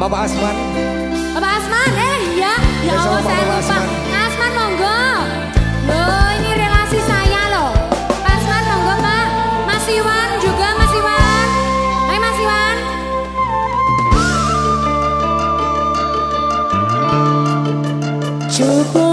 Bapak Asman. Bapak Asman, eh iya. ya, ya Allah saya lupa. Asman. Asman monggo. Loh ini relasi saya loh. Pak Asman monggo Pak. Mas Iwan juga Mas Iwan. Hai Mas Iwan. Cukup